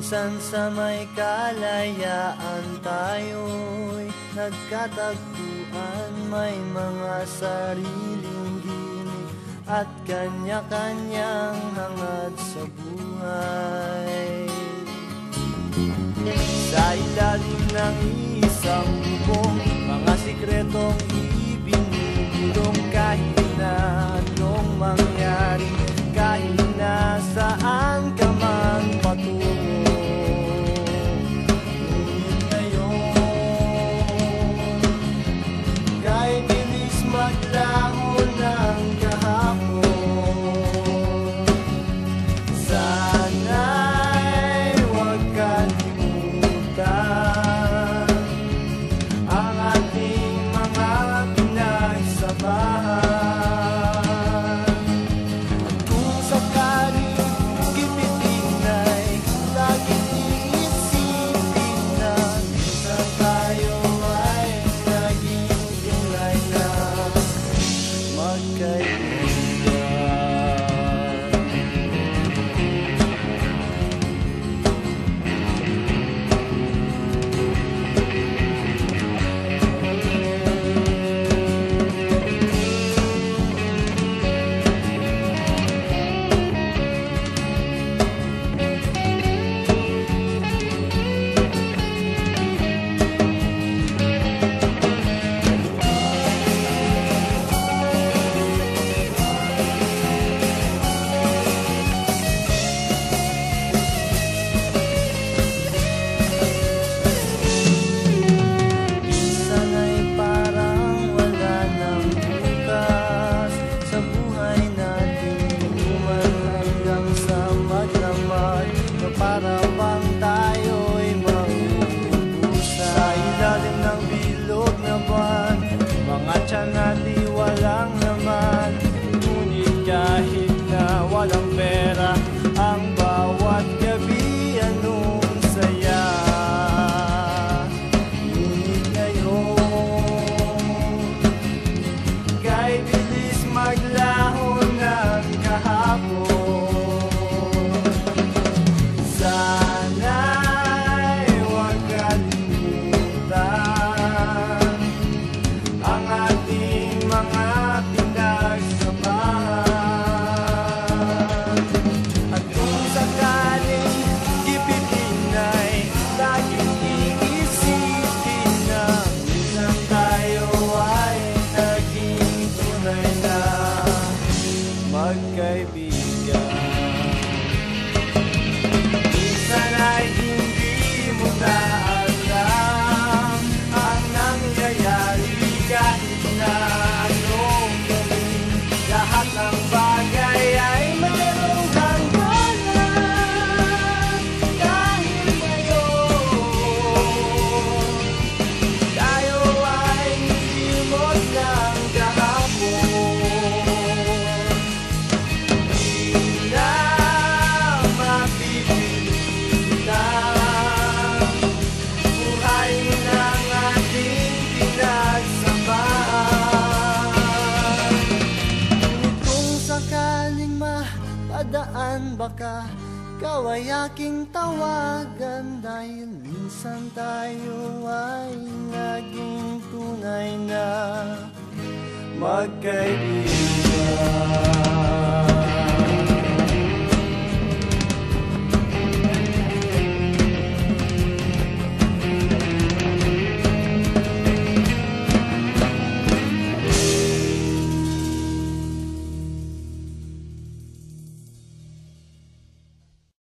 Minsan sa may kalayaan tayo'y nagkatagpuan. May mga sariling ginig at kanya-kanyang hangad sa buhay. Sa ilalim ng isang bubong, mga sikretong heart God gave me dadaan baka Ikaw ay tawagan Dahil minsan tayo ay naging tunay na Magkaibigan.